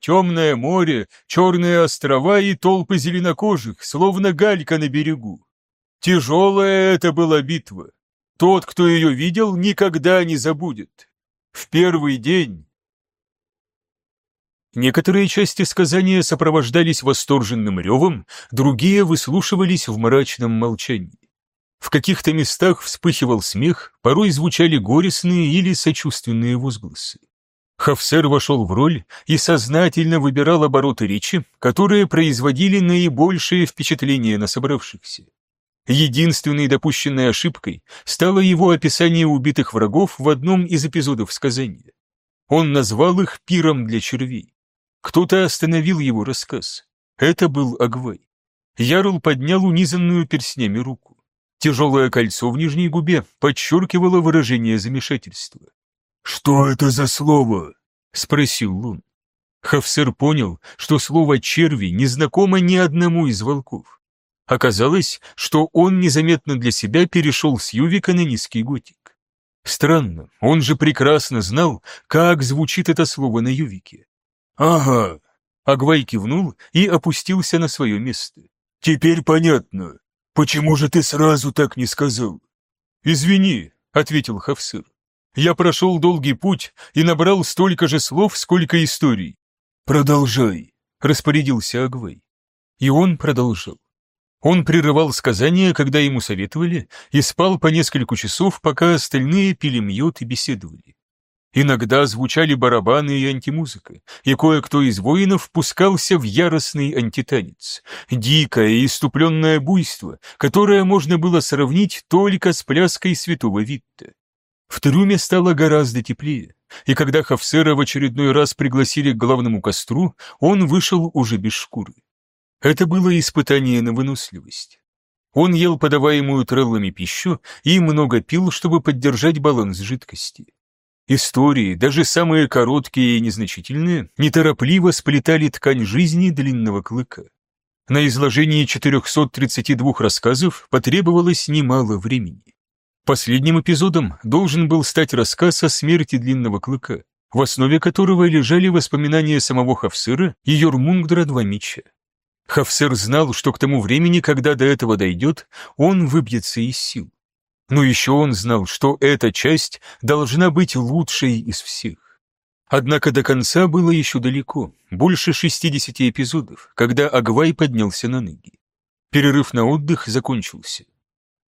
темное море, черные острова и толпы зеленокожих, словно галька на берегу. Тяжелая это была битва. Тот, кто ее видел, никогда не забудет. В первый день... Некоторые части сказания сопровождались восторженным ревом, другие выслушивались в мрачном молчании. В каких-то местах вспыхивал смех, порой звучали горестные или сочувственные возгласы. Хафсер вошел в роль и сознательно выбирал обороты речи, которые производили наибольшее впечатление на собравшихся. Единственной допущенной ошибкой стало его описание убитых врагов в одном из эпизодов сказания. Он назвал их пиром для червей. Кто-то остановил его рассказ. Это был Агвай. Ярл поднял унизанную перстнями руку. Тяжелое кольцо в нижней губе подчеркивало выражение замешательства. «Что это за слово?» — спросил Лун. Хафсер понял, что слово «черви» не знакомо ни одному из волков. Оказалось, что он незаметно для себя перешел с Ювика на низкий готик. Странно, он же прекрасно знал, как звучит это слово на Ювике. «Ага», — Агвай кивнул и опустился на свое место. «Теперь понятно. Почему же ты сразу так не сказал?» «Извини», — ответил Хафсыр. «Я прошел долгий путь и набрал столько же слов, сколько историй». «Продолжай», — распорядился Агвай. И он продолжал. Он прерывал сказания, когда ему советовали, и спал по несколько часов, пока остальные пили мьет и беседовали. Иногда звучали барабаны и антимузыка, и кое-кто из воинов пускался в яростный антитанец, дикое и иступленное буйство, которое можно было сравнить только с пляской святого Витта. В трюме стало гораздо теплее, и когда Хафсера в очередной раз пригласили к главному костру, он вышел уже без шкуры. Это было испытание на выносливость. Он ел подаваемую треллами пищу и много пил, чтобы поддержать баланс жидкости. Истории, даже самые короткие и незначительные, неторопливо сплетали ткань жизни длинного клыка. На изложение 432 рассказов потребовалось немало времени. Последним эпизодом должен был стать рассказ о смерти длинного клыка, в основе которого лежали воспоминания самого Хавсыра и Йормунгдра Два Меча. Хафсер знал, что к тому времени, когда до этого дойдет, он выбьется из сил. Но еще он знал, что эта часть должна быть лучшей из всех. Однако до конца было еще далеко, больше 60 эпизодов, когда Агвай поднялся на ноги. Перерыв на отдых закончился.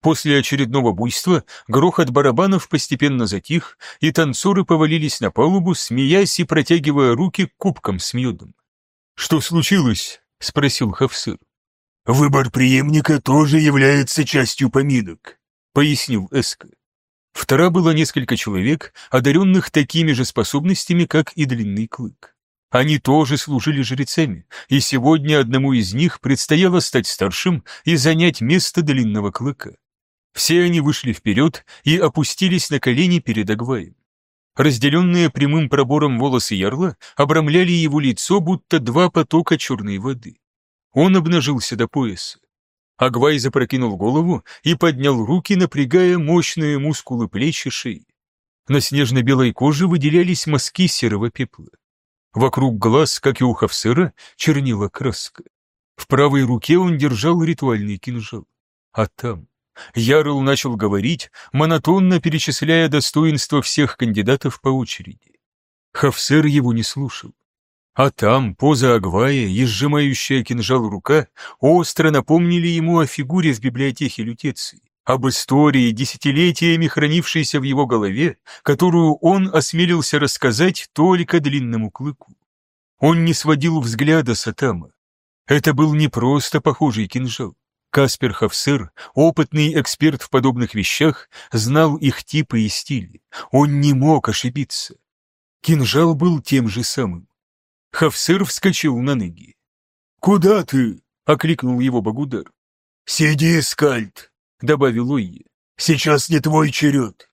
После очередного буйства грохот барабанов постепенно затих, и танцоры повалились на палубу, смеясь и протягивая руки к кубкам с медом. «Что случилось?» — спросил Хавсыр. «Выбор преемника тоже является частью поминок», — пояснил Эска. В Тара было несколько человек, одаренных такими же способностями, как и длинный клык. Они тоже служили жрецами, и сегодня одному из них предстояло стать старшим и занять место длинного клыка. Все они вышли вперед и опустились на колени перед Агваем. Разделенные прямым пробором волосы ярла обрамляли его лицо, будто два потока черной воды. Он обнажился до пояса. Агвай запрокинул голову и поднял руки, напрягая мощные мускулы плеч и шеи. На снежно-белой коже выделялись мазки серого пепла. Вокруг глаз, как и у Хавсера, чернила краска. В правой руке он держал ритуальный кинжал. А там... Ярл начал говорить, монотонно перечисляя достоинства всех кандидатов по очереди. Хафсер его не слушал. А там поза Агвая и сжимающая кинжал рука остро напомнили ему о фигуре в библиотеке Лютеции, об истории, десятилетиями хранившейся в его голове, которую он осмелился рассказать только длинному клыку. Он не сводил взгляда с Атама. Это был не просто похожий кинжал. Каспер Хавсер, опытный эксперт в подобных вещах, знал их типы и стили. Он не мог ошибиться. Кинжал был тем же самым. Хавсер вскочил на ноги. «Куда ты?» — окликнул его Багудар. «Сиди, скальд», — добавил Уйе. «Сейчас не твой черед».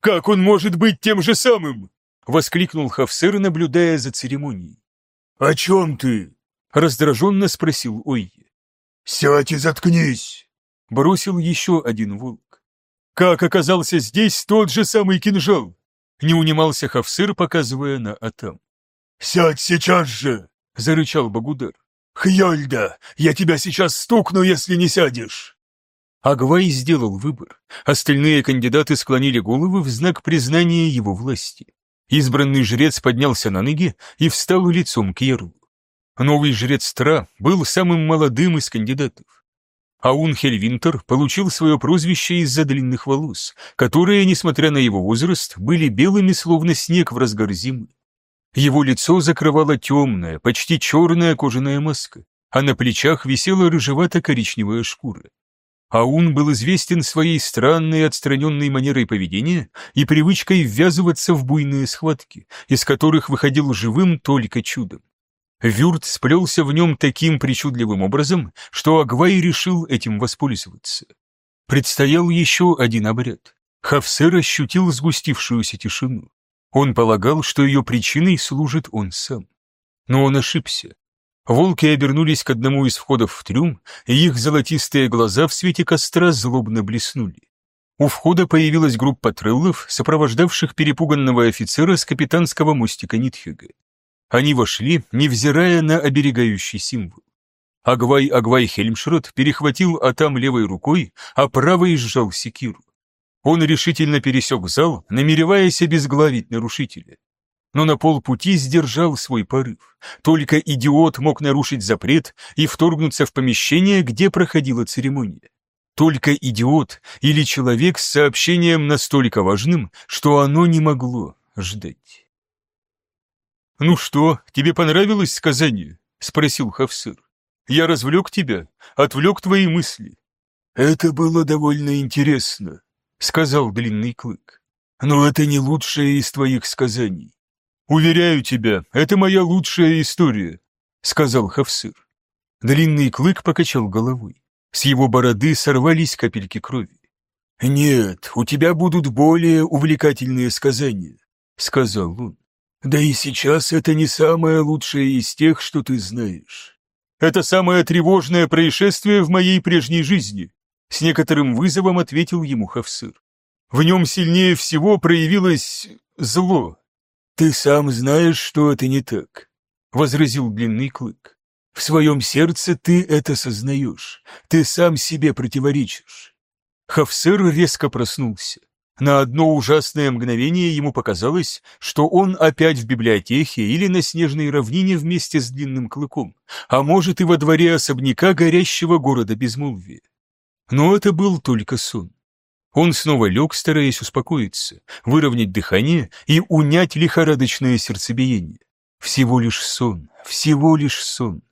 «Как он может быть тем же самым?» — воскликнул Хавсер, наблюдая за церемонией. «О чем ты?» — раздраженно спросил Ойе. «Сядь и заткнись!» — бросил еще один волк. «Как оказался здесь тот же самый кинжал?» — не унимался Хавсыр, показывая на Атам. «Сядь сейчас же!» — зарычал Багудар. «Хьольда, я тебя сейчас стукну, если не сядешь!» Агвай сделал выбор. Остальные кандидаты склонили головы в знак признания его власти. Избранный жрец поднялся на ноги и встал лицом к Ярлу. Новый жрец Тра был самым молодым из кандидатов. Аун Хельвинтер получил свое прозвище из-за длинных волос, которые, несмотря на его возраст, были белыми, словно снег в разгар зимы. Его лицо закрывала темная, почти черная кожаная маска, а на плечах висела рыжевато-коричневая шкура. Аун был известен своей странной отстраненной манерой поведения и привычкой ввязываться в буйные схватки, из которых выходил живым только чудом. Вюрт сплелся в нем таким причудливым образом, что Агвай решил этим воспользоваться. Предстоял еще один обряд. Хавсер ощутил сгустившуюся тишину. Он полагал, что ее причиной служит он сам. Но он ошибся. Волки обернулись к одному из входов в трюм, и их золотистые глаза в свете костра злобно блеснули. У входа появилась группа треллов, сопровождавших перепуганного офицера с капитанского мостика Нитхега. Они вошли, невзирая на оберегающий символ. Агвай Агвай Хельмшрот перехватил Атам левой рукой, а правой сжал секиру. Он решительно пересек зал, намереваясь обезглавить нарушителя но на полпути сдержал свой порыв. Только идиот мог нарушить запрет и вторгнуться в помещение, где проходила церемония. Только идиот или человек с сообщением настолько важным, что оно не могло ждать. «Ну что, тебе понравилось сказание?» — спросил Хавсыр. «Я развлек тебя, отвлек твои мысли». «Это было довольно интересно», — сказал Длинный Клык. «Но это не лучшее из твоих сказаний. «Уверяю тебя, это моя лучшая история», — сказал Хавсыр. Длинный клык покачал головой. С его бороды сорвались капельки крови. «Нет, у тебя будут более увлекательные сказания», — сказал он. «Да и сейчас это не самое лучшее из тех, что ты знаешь». «Это самое тревожное происшествие в моей прежней жизни», — с некоторым вызовом ответил ему Хавсыр. «В нем сильнее всего проявилось зло, «Ты сам знаешь, что это не так», — возразил длинный клык. «В своем сердце ты это сознаешь, ты сам себе противоречишь». Хавсер резко проснулся. На одно ужасное мгновение ему показалось, что он опять в библиотеке или на снежной равнине вместе с длинным клыком, а может и во дворе особняка горящего города безмолвия. Но это был только сон. Он снова лег, стараясь успокоиться, выровнять дыхание и унять лихорадочное сердцебиение. Всего лишь сон, всего лишь сон.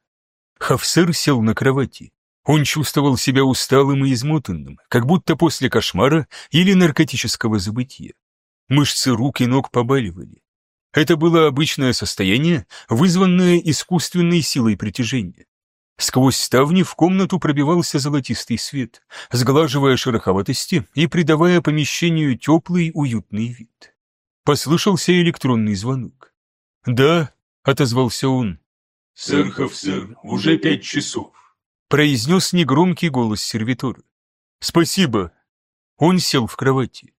Хавсер сел на кровати. Он чувствовал себя усталым и измотанным, как будто после кошмара или наркотического забытия. Мышцы рук и ног побаливали. Это было обычное состояние, вызванное искусственной силой притяжения. Сквозь ставни в комнату пробивался золотистый свет, сглаживая шероховатости и придавая помещению теплый, уютный вид. Послышался электронный звонок. «Да», — отозвался он. «Сэр Хавсер, уже пять часов», — произнес негромкий голос сервитора. «Спасибо». Он сел в кровати.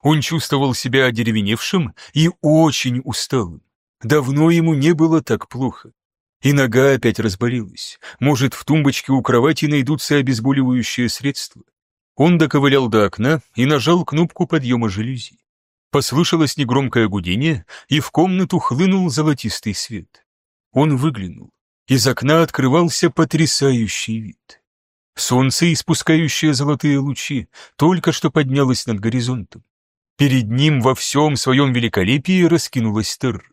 Он чувствовал себя одеревеневшим и очень усталым. Давно ему не было так плохо. И нога опять разболелась. Может, в тумбочке у кровати найдутся обезболивающие средства. Он доковылял до окна и нажал кнопку подъема жалюзи. Послышалось негромкое гудение, и в комнату хлынул золотистый свет. Он выглянул. Из окна открывался потрясающий вид. Солнце, испускающее золотые лучи, только что поднялось над горизонтом. Перед ним во всем своем великолепии раскинулась терра.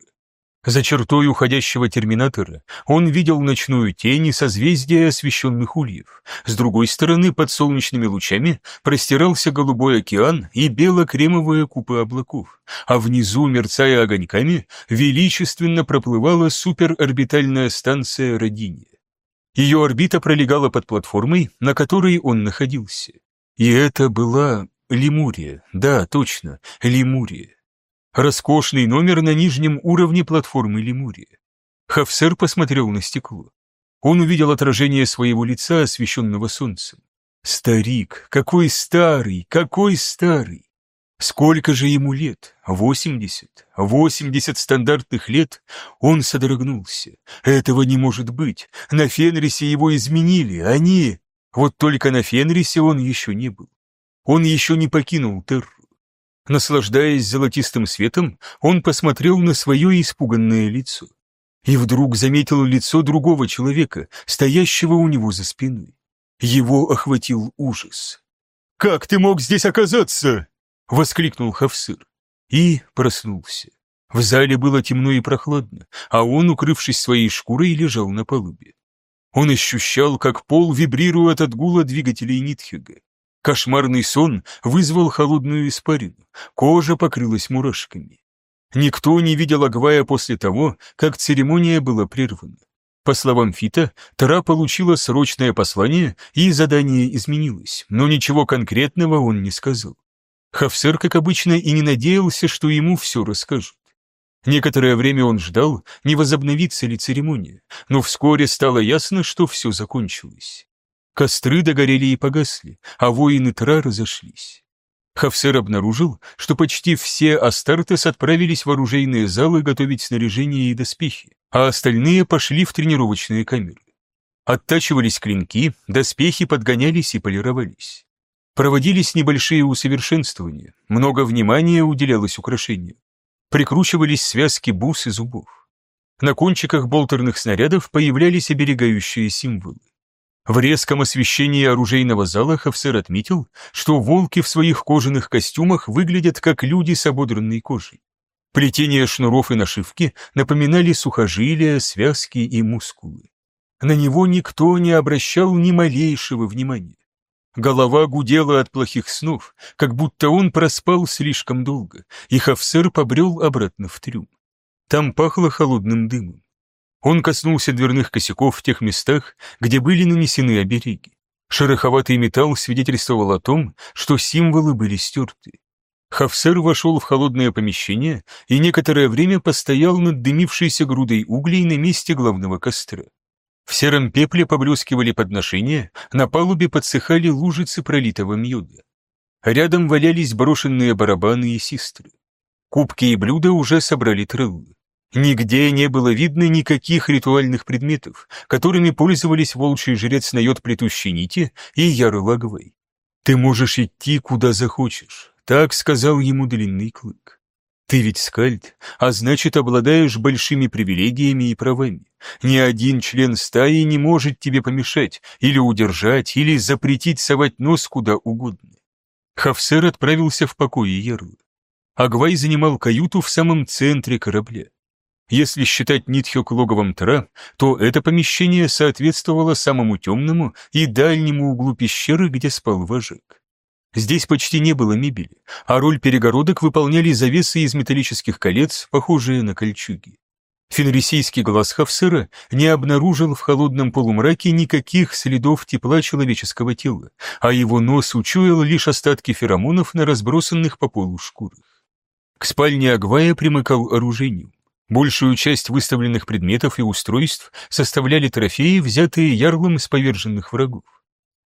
За чертой уходящего терминатора он видел ночную тень и созвездие освещенных ульев. С другой стороны, под солнечными лучами, простирался голубой океан и бело-кремовые купы облаков, а внизу, мерцая огоньками, величественно проплывала суперорбитальная станция Родиния. Ее орбита пролегала под платформой, на которой он находился. И это была Лемурия, да, точно, Лемурия. Роскошный номер на нижнем уровне платформы Лемурия. Хафсер посмотрел на стекло. Он увидел отражение своего лица, освещенного солнцем. Старик, какой старый, какой старый! Сколько же ему лет? Восемьдесят? Восемьдесят стандартных лет? Он содрогнулся. Этого не может быть. На Фенрисе его изменили. Они... Вот только на Фенрисе он еще не был. Он еще не покинул Терру. Наслаждаясь золотистым светом, он посмотрел на свое испуганное лицо. И вдруг заметил лицо другого человека, стоящего у него за спиной. Его охватил ужас. «Как ты мог здесь оказаться?» — воскликнул Хавсыр. И проснулся. В зале было темно и прохладно, а он, укрывшись своей шкурой, лежал на палубе. Он ощущал, как пол вибрирует от гула двигателей Нитхега. Кошмарный сон вызвал холодную испарину, кожа покрылась мурашками. Никто не видел Агвая после того, как церемония была прервана. По словам Фита, Тара получила срочное послание, и задание изменилось, но ничего конкретного он не сказал. Хафсер, как обычно, и не надеялся, что ему все расскажут. Некоторое время он ждал, не возобновится ли церемония, но вскоре стало ясно, что все закончилось. Костры догорели и погасли, а воины Тра разошлись. Хафсер обнаружил, что почти все Астартес отправились в оружейные залы готовить снаряжение и доспехи, а остальные пошли в тренировочные камеры. Оттачивались клинки, доспехи подгонялись и полировались. Проводились небольшие усовершенствования, много внимания уделялось украшению. Прикручивались связки бус и зубов. На кончиках болтерных снарядов появлялись оберегающие символы. В резком освещении оружейного зала Хавсер отметил, что волки в своих кожаных костюмах выглядят как люди с ободранной кожей. Плетение шнуров и нашивки напоминали сухожилия, связки и мускулы. На него никто не обращал ни малейшего внимания. Голова гудела от плохих снов, как будто он проспал слишком долго, и Хавсер побрел обратно в трюм. Там пахло холодным дымом. Он коснулся дверных косяков в тех местах, где были нанесены обереги. Шероховатый металл свидетельствовал о том, что символы были стерты. Хавсер вошел в холодное помещение и некоторое время постоял над дымившейся грудой углей на месте главного костра. В сером пепле поблескивали подношения, на палубе подсыхали лужицы пролитого мьюда. Рядом валялись брошенные барабаны и систры. Кубки и блюда уже собрали трыллы. Нигде не было видно никаких ритуальных предметов, которыми пользовались волчий жрец на йод плетущей нити и яры лаговой. «Ты можешь идти, куда захочешь», — так сказал ему длинный клык. «Ты ведь скальд, а значит, обладаешь большими привилегиями и правами. Ни один член стаи не может тебе помешать, или удержать, или запретить совать нос куда угодно». Хавсер отправился в покое Ярла. Агвай занимал каюту в самом центре корабля. Если считать Нитхёк логовом Тра, то это помещение соответствовало самому темному и дальнему углу пещеры, где спал вожак. Здесь почти не было мебели, а роль перегородок выполняли завесы из металлических колец, похожие на кольчуги. Фенрисийский глаз Хавсера не обнаружил в холодном полумраке никаких следов тепла человеческого тела, а его нос учуял лишь остатки феромонов на разбросанных по полу шкурах. К спальне Агвая примыкал оружейник. Большую часть выставленных предметов и устройств составляли трофеи, взятые ярлом с поверженных врагов.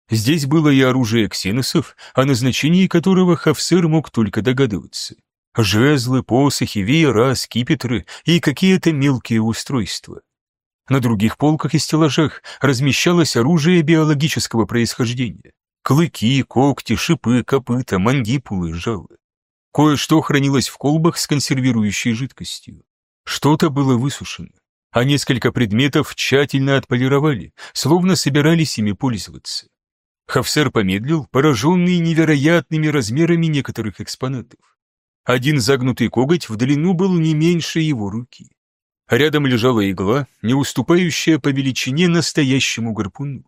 Здесь было и оружие ксеносов, о назначении которого Хавсер мог только догадываться. Жезлы, посохи, веера, скипетры и какие-то мелкие устройства. На других полках и стеллажах размещалось оружие биологического происхождения. Клыки, когти, шипы, копыта, мандипулы, жалы. Кое-что хранилось в колбах с консервирующей жидкостью. Что-то было высушено, а несколько предметов тщательно отполировали, словно собирались ими пользоваться. Хавсер помедлил, пораженный невероятными размерами некоторых экспонатов. Один загнутый коготь в длину был не меньше его руки. Рядом лежала игла, не уступающая по величине настоящему гарпуну.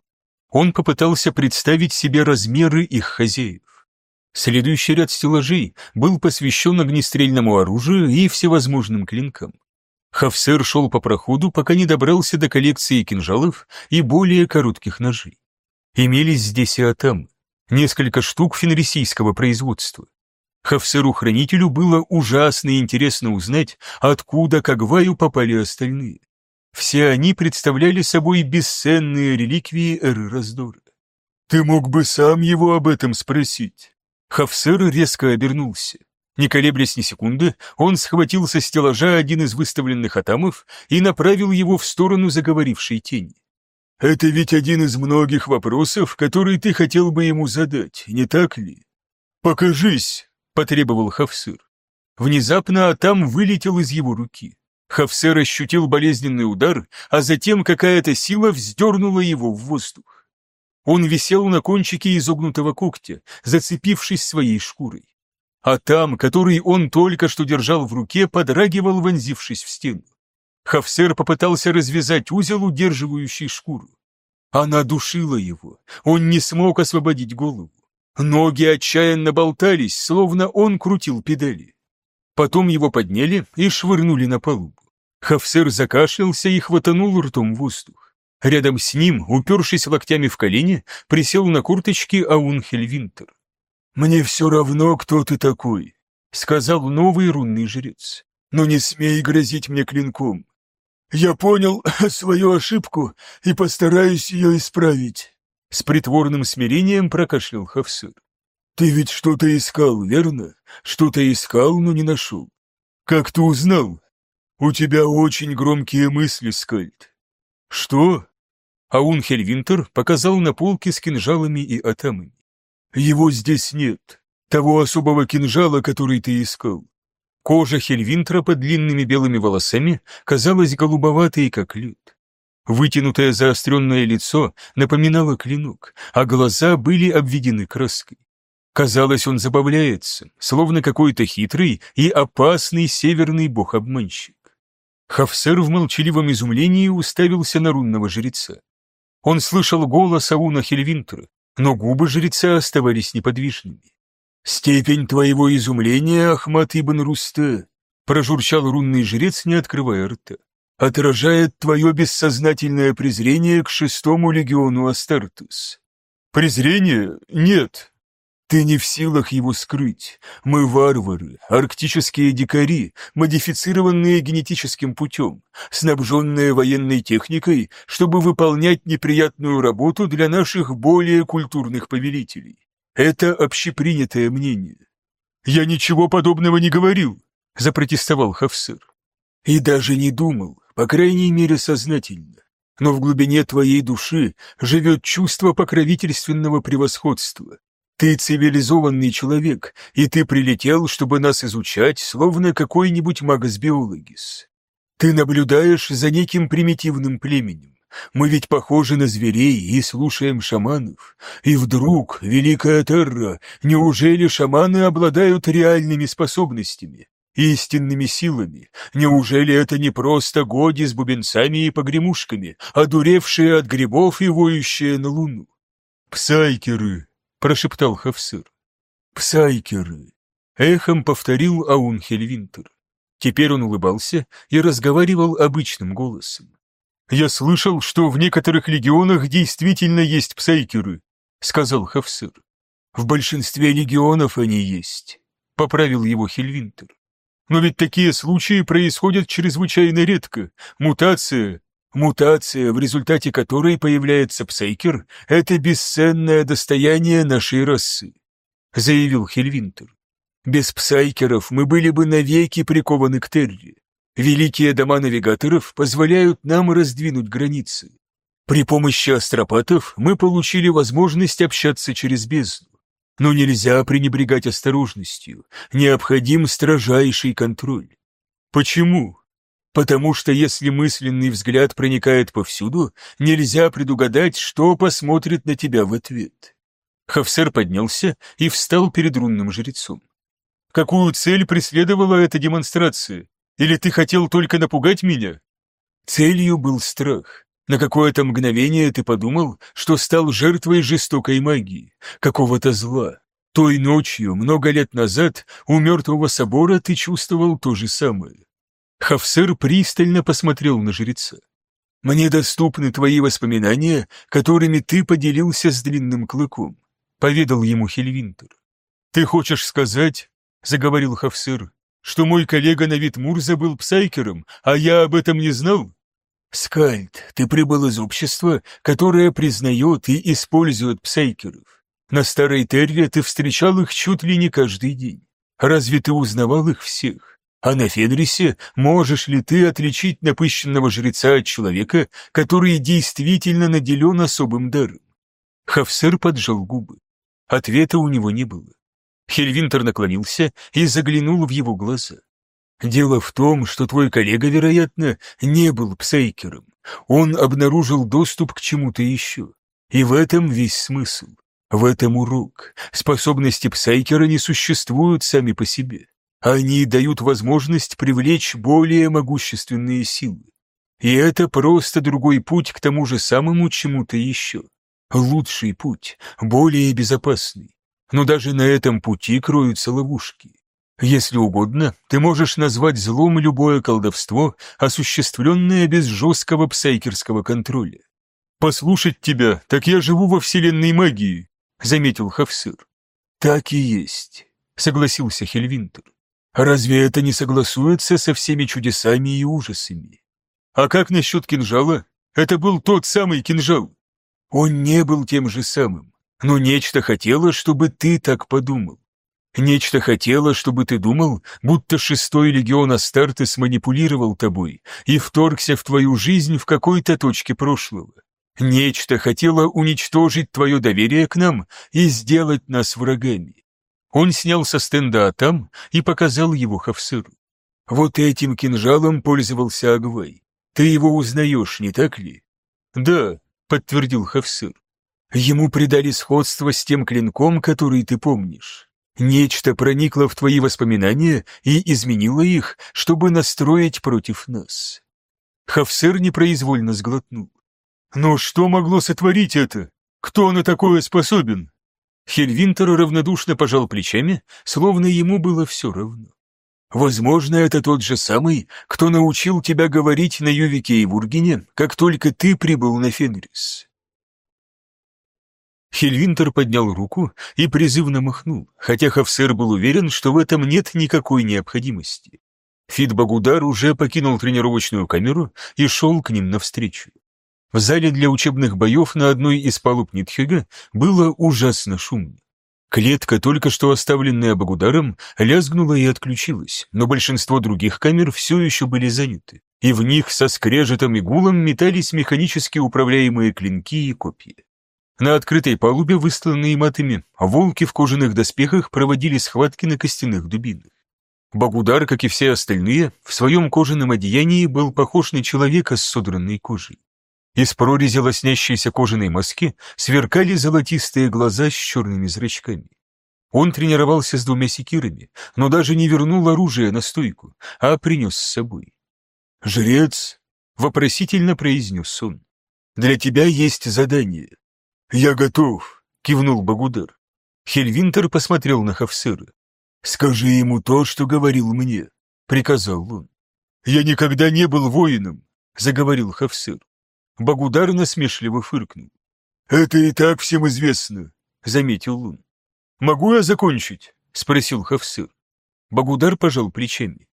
Он попытался представить себе размеры их хозяев. Следующий ряд стеллажей был посвящен огнестрельному оружию и всевозможным клинкам. Хавсер шел по проходу, пока не добрался до коллекции кинжалов и более коротких ножей. Имелись здесь и атам, несколько штук фенрисийского производства. Хавсеру-хранителю было ужасно интересно узнать, откуда к Агваю попали остальные. Все они представляли собой бесценные реликвии эры раздора. «Ты мог бы сам его об этом спросить». Хавсер резко обернулся. Не колеблясь ни секунды, он схватил со стеллажа один из выставленных атамов и направил его в сторону заговорившей тени. «Это ведь один из многих вопросов, которые ты хотел бы ему задать, не так ли?» «Покажись!» — потребовал Хавсыр. Внезапно Атам вылетел из его руки. Хавсер ощутил болезненный удар, а затем какая-то сила вздернула его в воздух. Он висел на кончике изогнутого когтя, зацепившись своей шкурой а там, который он только что держал в руке, подрагивал, вонзившись в стену. Хафсер попытался развязать узел, удерживающий шкуру. Она душила его, он не смог освободить голову. Ноги отчаянно болтались, словно он крутил педали. Потом его подняли и швырнули на палубу. Хафсер закашлялся и хватанул ртом воздух. Рядом с ним, упершись локтями в колени, присел на курточки Аунхель Винтер. «Мне все равно, кто ты такой», — сказал новый рунный жрец. «Но не смей грозить мне клинком. Я понял свою ошибку и постараюсь ее исправить». С притворным смирением прокашлял Хавсыр. «Ты ведь что-то искал, верно? Что-то искал, но не нашел. Как ты узнал? У тебя очень громкие мысли, Скальд». «Что?» Аун Хельвинтер показал на полке с кинжалами и атамами. Его здесь нет. Того особого кинжала, который ты искал. Кожа Хельвинтра под длинными белыми волосами казалась голубоватой, как лед. Вытянутое заостренное лицо напоминало клинок, а глаза были обведены краской. Казалось, он забавляется, словно какой-то хитрый и опасный северный бог-обманщик. Хафсер в молчаливом изумлении уставился на рунного жреца. Он слышал голос Ауна Хельвинтера, но губы жреца оставались неподвижными. «Степень твоего изумления, Ахмат ибн Русте», прожурчал рунный жрец, не открывая рта, отражает твое бессознательное презрение к шестому легиону Астартес. «Презрение? Нет», ты не в силах его скрыть. Мы варвары, арктические дикари, модифицированные генетическим путем, снабженные военной техникой, чтобы выполнять неприятную работу для наших более культурных повелителей. Это общепринятое мнение. Я ничего подобного не говорил, запротестовал Хавсыр. И даже не думал, по крайней мере сознательно. Но в глубине твоей души живет чувство покровительственного превосходства, ты цивилизованный человек, и ты прилетел, чтобы нас изучать, словно какой-нибудь магос-биологис. Ты наблюдаешь за неким примитивным племенем. Мы ведь похожи на зверей и слушаем шаманов. И вдруг, великая Терра, неужели шаманы обладают реальными способностями, истинными силами? Неужели это не просто годи с бубенцами и погремушками, одуревшие от грибов и воющие на луну? Псайкеры, — прошептал Хавсыр. «Псайкеры!» — эхом повторил Аунхель Винтер. Теперь он улыбался и разговаривал обычным голосом. «Я слышал, что в некоторых легионах действительно есть псайкеры», — сказал Хавсыр. «В большинстве легионов они есть», — поправил его Хельвинтер. «Но ведь такие случаи происходят чрезвычайно редко. Мутация, Мутация, в результате которой появляется псайкер, это бесценное достояние нашей расы, заявил Хельвинтер. Без псайкеров мы были бы навеки прикованы к Терри. Великие дома навигаторов позволяют нам раздвинуть границы. При помощи астропатов мы получили возможность общаться через бездну. Но нельзя пренебрегать осторожностью, необходим строжайший контроль. Почему? Потому что если мысленный взгляд проникает повсюду, нельзя предугадать, что посмотрит на тебя в ответ. Хафсер поднялся и встал перед рунным жрецом. «Какую цель преследовала эта демонстрация? Или ты хотел только напугать меня?» Целью был страх. На какое-то мгновение ты подумал, что стал жертвой жестокой магии, какого-то зла. Той ночью, много лет назад, у мертвого собора ты чувствовал то же самое. Хафсыр пристально посмотрел на жреца. «Мне доступны твои воспоминания, которыми ты поделился с длинным клыком», — поведал ему Хельвинтер. «Ты хочешь сказать, — заговорил Хафсыр, — что мой коллега Навид Мурза был псайкером, а я об этом не знал?» «Скальд, ты прибыл из общества, которое признает и использует псайкеров. На Старой Терре ты встречал их чуть ли не каждый день. Разве ты узнавал их всех? А на Федрисе можешь ли ты отличить напыщенного жреца от человека, который действительно наделен особым даром? Хафсер поджал губы. Ответа у него не было. Хельвинтер наклонился и заглянул в его глаза. «Дело в том, что твой коллега, вероятно, не был псайкером. Он обнаружил доступ к чему-то еще. И в этом весь смысл. В этом урок. Способности псайкера не существуют сами по себе. Они дают возможность привлечь более могущественные силы. И это просто другой путь к тому же самому чему-то еще. Лучший путь, более безопасный. Но даже на этом пути кроются ловушки. Если угодно, ты можешь назвать злом любое колдовство, осуществленное без жесткого псайкерского контроля. «Послушать тебя, так я живу во вселенной магии», — заметил Хавсыр. «Так и есть», — согласился Хельвинтер. «Разве это не согласуется со всеми чудесами и ужасами?» «А как насчет кинжала? Это был тот самый кинжал». «Он не был тем же самым, но нечто хотело, чтобы ты так подумал. Нечто хотело, чтобы ты думал, будто шестой легион Астартес манипулировал тобой и вторгся в твою жизнь в какой-то точке прошлого. Нечто хотело уничтожить твое доверие к нам и сделать нас врагами. Он снял со стенда Атам и показал его Хавсыру. Вот этим кинжалом пользовался Агвай. Ты его узнаешь, не так ли? Да, подтвердил Хавсыр. Ему придали сходство с тем клинком, который ты помнишь. Нечто проникло в твои воспоминания и изменило их, чтобы настроить против нас. Хавсер непроизвольно сглотнул. Но что могло сотворить это? Кто на такое способен? Хельвинтер равнодушно пожал плечами, словно ему было все равно. Возможно, это тот же самый, кто научил тебя говорить на Ювике и Вургине, как только ты прибыл на Фенрис. Хельвинтер поднял руку и призывно махнул, хотя Хавсер был уверен, что в этом нет никакой необходимости. Фит Багудар уже покинул тренировочную камеру и шел к ним навстречу. В зале для учебных боев на одной из палуб Нитхега было ужасно шумно. Клетка, только что оставленная Багударом, лязгнула и отключилась, но большинство других камер все еще были заняты, и в них со скрежетом и гулом метались механически управляемые клинки и копья. На открытой палубе, выстланные матами, волки в кожаных доспехах проводили схватки на костяных дубинах. Багудар, как и все остальные, в своем кожаном одеянии был похож на человека с содранной кожей. Из прорези лоснящейся кожаной маски сверкали золотистые глаза с черными зрачками. Он тренировался с двумя секирами, но даже не вернул оружие на стойку, а принес с собой. «Жрец!» — вопросительно произнес он. «Для тебя есть задание. «Я готов», — кивнул Багудар. Хельвинтер посмотрел на Хавсера. «Скажи ему то, что говорил мне», — приказал он. «Я никогда не был воином», — заговорил Хавсер. Багудар насмешливо фыркнул. «Это и так всем известно», — заметил он. «Могу я закончить?» — спросил Хавсер. Багудар пожал плечами.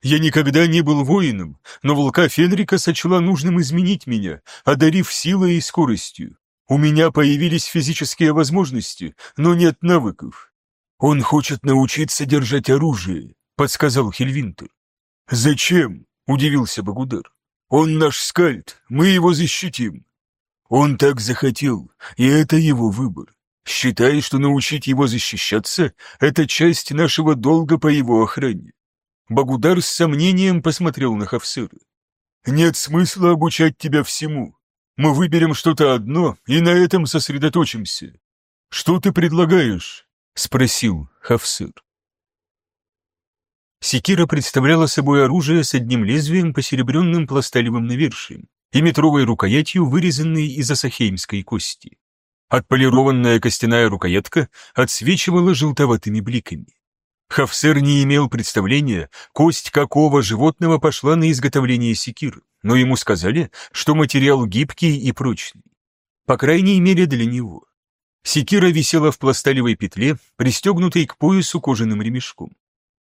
«Я никогда не был воином, но волка Фенрика сочла нужным изменить меня, одарив силой и скоростью. У меня появились физические возможности, но нет навыков. Он хочет научиться держать оружие, подсказал Хельвинтер. Зачем? удивился Багудар. Он наш скальд, мы его защитим. Он так захотел, и это его выбор. Считай, что научить его защищаться — это часть нашего долга по его охране. Багудар с сомнением посмотрел на Хавсыра. «Нет смысла обучать тебя всему. Мы выберем что-то одно и на этом сосредоточимся. Что ты предлагаешь? Спросил Хавсыр. Секира представляла собой оружие с одним лезвием, посеребренным пласталевым навершием и метровой рукоятью, вырезанной из асахеймской кости. Отполированная костяная рукоятка отсвечивала желтоватыми бликами. Хафсер не имел представления, кость какого животного пошла на изготовление секир, но ему сказали, что материал гибкий и прочный. По крайней мере для него. Секира висела в пласталевой петле, пристегнутой к поясу кожаным ремешком.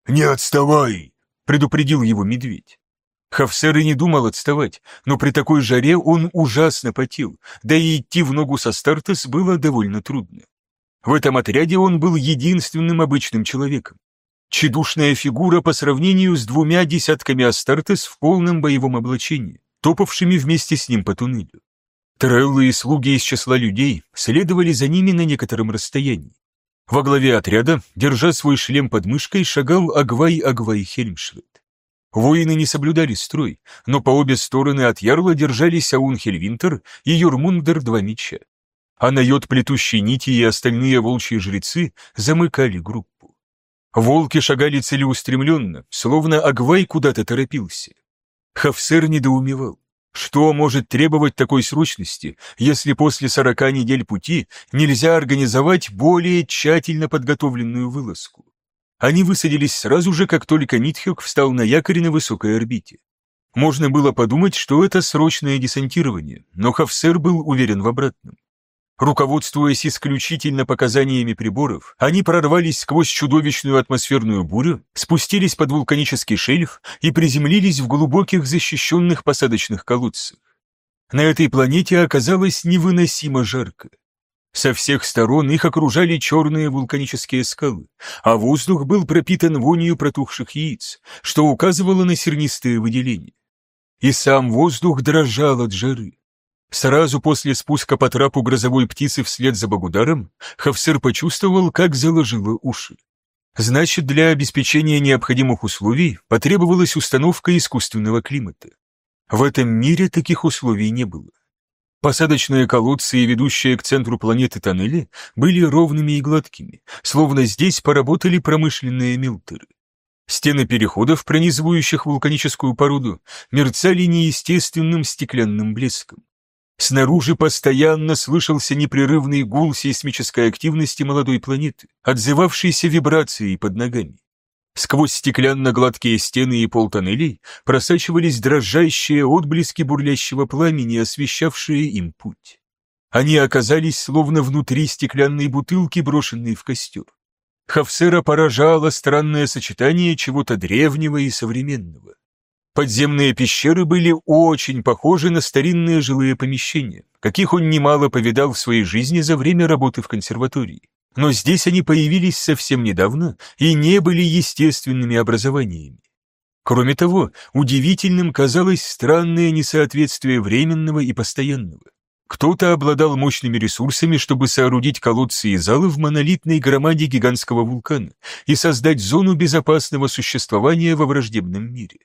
«Не отставай!» — предупредил его медведь. Хафсер и не думал отставать, но при такой жаре он ужасно потел, да и идти в ногу со Стартес было довольно трудно. В этом отряде он был единственным обычным человеком. Чедушная фигура по сравнению с двумя десятками Астартес в полном боевом облачении, топавшими вместе с ним по туннелю. Треллы и слуги из числа людей следовали за ними на некотором расстоянии. Во главе отряда, держа свой шлем под мышкой, шагал Агвай Агвай Хельмшвед. Воины не соблюдали строй, но по обе стороны от ярла держались Аун Хельвинтер и Юрмундер Два Меча. А Найот Плетущей Нити и остальные волчьи жрецы замыкали группу. Волки шагали целеустремленно, словно Агвай куда-то торопился. Хафсер недоумевал. Что может требовать такой срочности, если после сорока недель пути нельзя организовать более тщательно подготовленную вылазку? Они высадились сразу же, как только Нитхёк встал на якорь на высокой орбите. Можно было подумать, что это срочное десантирование, но Хафсер был уверен в обратном. Руководствуясь исключительно показаниями приборов, они прорвались сквозь чудовищную атмосферную бурю, спустились под вулканический шельф и приземлились в глубоких защищенных посадочных колодцах. На этой планете оказалось невыносимо жарко. Со всех сторон их окружали черные вулканические скалы, а воздух был пропитан вонью протухших яиц, что указывало на сернистые выделения. И сам воздух дрожал от жары. Сразу после спуска по трапу грозовой птицы вслед за Багударом, Хавсер почувствовал, как заложило уши. Значит, для обеспечения необходимых условий потребовалась установка искусственного климата. В этом мире таких условий не было. Посадочные колодцы ведущие к центру планеты тоннели были ровными и гладкими, словно здесь поработали промышленные милтеры. Стены переходов, пронизывающих вулканическую породу, мерцали неестественным стеклянным блеском. Снаружи постоянно слышался непрерывный гул сейсмической активности молодой планеты, отзывавшийся вибрацией под ногами. Сквозь стеклянно-гладкие стены и пол тоннелей просачивались дрожащие отблески бурлящего пламени, освещавшие им путь. Они оказались словно внутри стеклянной бутылки, брошенной в костер. Хафсера поражало странное сочетание чего-то древнего и современного. Подземные пещеры были очень похожи на старинные жилые помещения, каких он немало повидал в своей жизни за время работы в консерватории. Но здесь они появились совсем недавно и не были естественными образованиями. Кроме того, удивительным казалось странное несоответствие временного и постоянного. Кто-то обладал мощными ресурсами, чтобы соорудить колодцы и залы в монолитной громаде гигантского вулкана и создать зону безопасного существования во враждебном мире.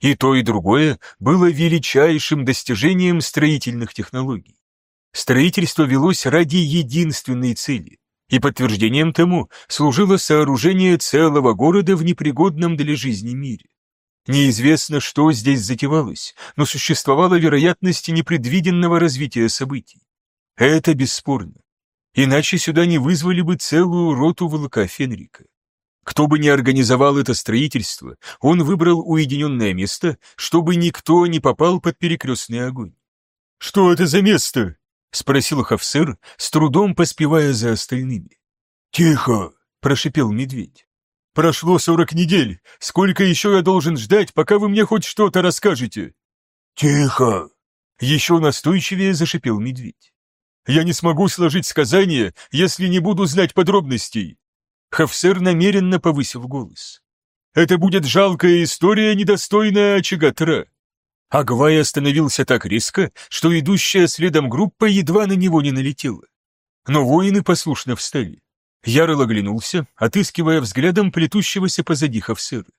И то, и другое было величайшим достижением строительных технологий. Строительство велось ради единственной цели, и подтверждением тому служило сооружение целого города в непригодном для жизни мире. Неизвестно, что здесь затевалось, но существовала вероятность непредвиденного развития событий. Это бесспорно. Иначе сюда не вызвали бы целую роту волка Фенрика. Кто бы ни организовал это строительство, он выбрал уединенное место, чтобы никто не попал под перекрестный огонь. «Что это за место?» — спросил Хавсер, с трудом поспевая за остальными. «Тихо!» — прошипел медведь. «Прошло сорок недель. Сколько еще я должен ждать, пока вы мне хоть что-то расскажете?» «Тихо!» — еще настойчивее зашипел медведь. «Я не смогу сложить сказание, если не буду знать подробностей. Хафсер намеренно повысил голос. «Это будет жалкая история, недостойная очага Тра». Агвай остановился так резко, что идущая следом группа едва на него не налетела. Но воины послушно встали. Ярл оглянулся, отыскивая взглядом плетущегося позади Хафсера.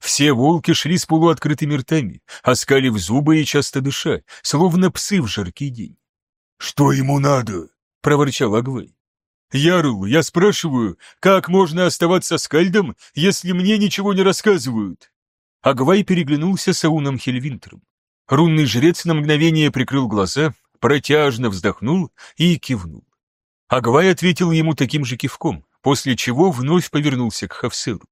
Все волки шли с полуоткрытыми ртами, оскалив зубы и часто дыша, словно псы в жаркий день. «Что ему надо?» — проворчал Агвай. «Ярл, я спрашиваю, как можно оставаться скальдом, если мне ничего не рассказывают?» Агвай переглянулся с Ауном Хельвинтером. Рунный жрец на мгновение прикрыл глаза, протяжно вздохнул и кивнул. Агвай ответил ему таким же кивком, после чего вновь повернулся к Хавсеру.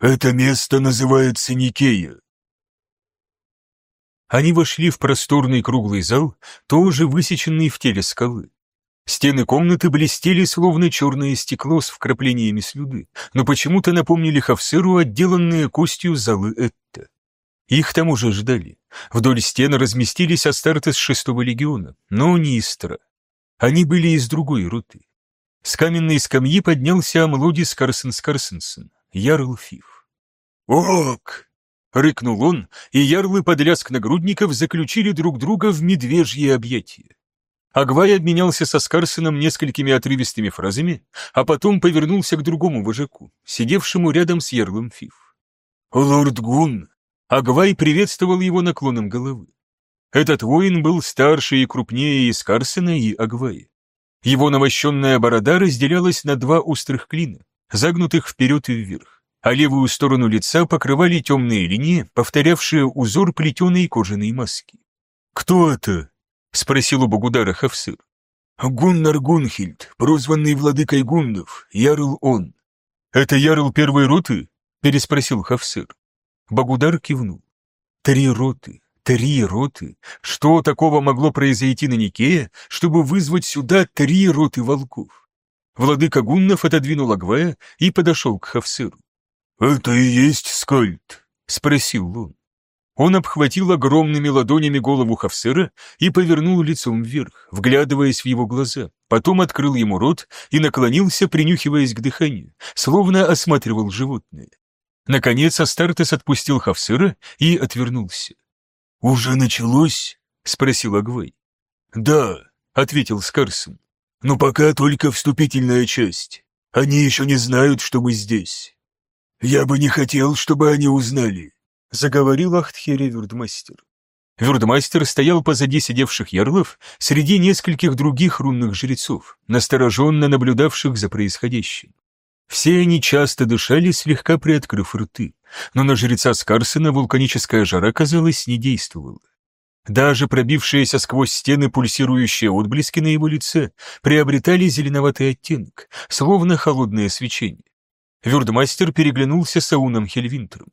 «Это место называется Никея». Они вошли в просторный круглый зал, тоже высеченный в теле скалы. Стены комнаты блестели, словно черное стекло с вкраплениями слюды, но почему-то напомнили Хавсеру отделанные костью залы Этта. Их там уже ждали. Вдоль стен разместились Астарты с шестого легиона, но не Истра. Они были из другой роты. С каменной скамьи поднялся Амлодис Карсенс Карсенсен, Ярл Фиф. «Ок!» — рыкнул он, и ярлы под лязг нагрудников заключили друг друга в медвежье объятия. Агвай обменялся со Скарсоном несколькими отрывистыми фразами, а потом повернулся к другому вожаку, сидевшему рядом с ярлом Фиф. «Лорд Гун!» Агвай приветствовал его наклоном головы. Этот воин был старше и крупнее и Скарсона, и Агвая. Его навощенная борода разделялась на два острых клина, загнутых вперед и вверх, а левую сторону лица покрывали темные линии, повторявшие узор плетеной кожаной маски. «Кто это?» — спросил у Богудара Хавсыр. «Гуннар Гунхильд, прозванный владыкой гундов, Ярл он». «Это Ярл первой роты?» — переспросил Хавсыр. Багудар кивнул. «Три роты, три роты. Что такого могло произойти на Никее, чтобы вызвать сюда три роты волков?» Владыка Гуннов отодвинул Агвая и подошел к Хавсыру. «Это и есть Скальд?» — спросил он. Он обхватил огромными ладонями голову Хавсера и повернул лицом вверх, вглядываясь в его глаза, потом открыл ему рот и наклонился, принюхиваясь к дыханию, словно осматривал животное. Наконец Астартес отпустил Хавсера и отвернулся. «Уже началось?» — спросил Агвей. «Да», — ответил Скарсон. «Но пока только вступительная часть. Они еще не знают, что мы здесь. Я бы не хотел, чтобы они узнали заговорил Ахтхере Вюрдмастер. Вюрдмастер стоял позади сидевших ярлов среди нескольких других рунных жрецов, настороженно наблюдавших за происходящим. Все они часто дышали, слегка приоткрыв рты, но на жреца Скарсена вулканическая жара, казалось, не действовала. Даже пробившиеся сквозь стены пульсирующие отблески на его лице приобретали зеленоватый оттенок, словно холодное свечение. Вюрдмастер переглянулся с Ауном Хельвинтером.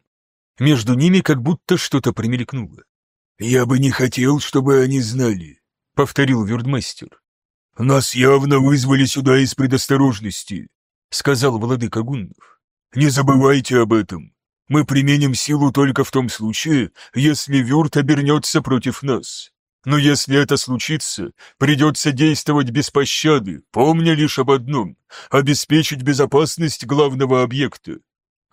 Между ними как будто что-то промелькнуло. «Я бы не хотел, чтобы они знали», — повторил Вюрдмастер. «Нас явно вызвали сюда из предосторожности», — сказал владыка Гуннов. «Не забывайте об этом. Мы применим силу только в том случае, если Вюрт обернется против нас. Но если это случится, придется действовать без пощады, помня лишь об одном — обеспечить безопасность главного объекта.